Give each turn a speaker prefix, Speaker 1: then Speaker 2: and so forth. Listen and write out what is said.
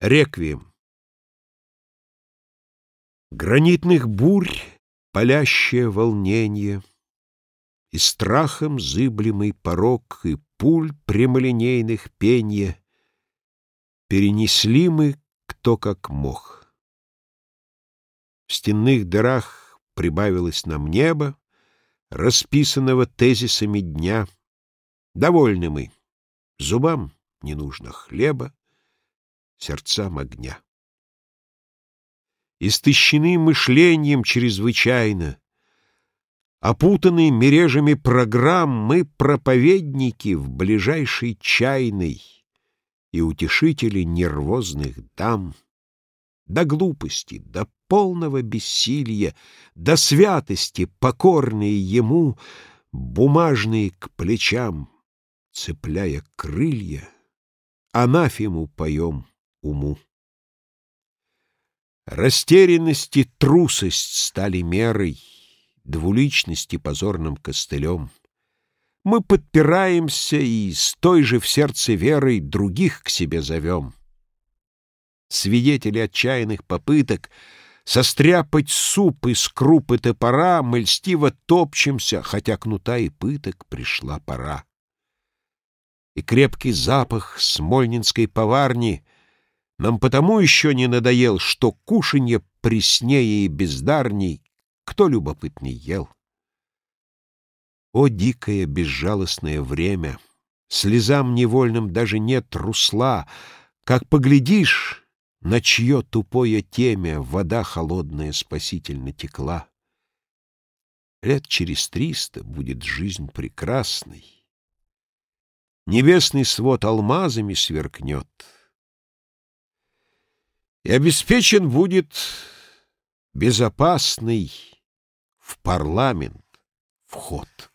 Speaker 1: Реквием. Гранитных бурь палящее волнение И страхом зыблемый порог, И пуль прямолинейных пенье Перенесли мы кто как мог. В стенных дырах прибавилось нам небо, Расписанного тезисами дня. Довольны мы, зубам не нужно хлеба, сердцам огня. Истощены мышлением чрезвычайно, Опутанные мережами программ, Мы проповедники в ближайшей чайной И утешители нервозных дам. До глупости, до полного бессилия, До святости, покорные ему, Бумажные к плечам, цепляя крылья, Анафему поем уму. Растерянности трусость стали мерой, Двуличности позорным костылем. Мы подпираемся и с той же в сердце верой Других к себе зовем. Свидетели отчаянных попыток Состряпать суп из крупы топора Мы льстиво топчемся, Хотя кнута и пыток пришла пора. И крепкий запах смольнинской поварни нам потому еще не надоел, что кушанье преснее и бездарней, кто любопытней ел. О, дикое безжалостное время! Слезам невольным даже нет русла, Как поглядишь, на чье тупое темя Вода холодная спасительно текла. Лет через триста будет жизнь прекрасной. Небесный свод алмазами сверкнет — и обеспечен будет безопасный в парламент вход.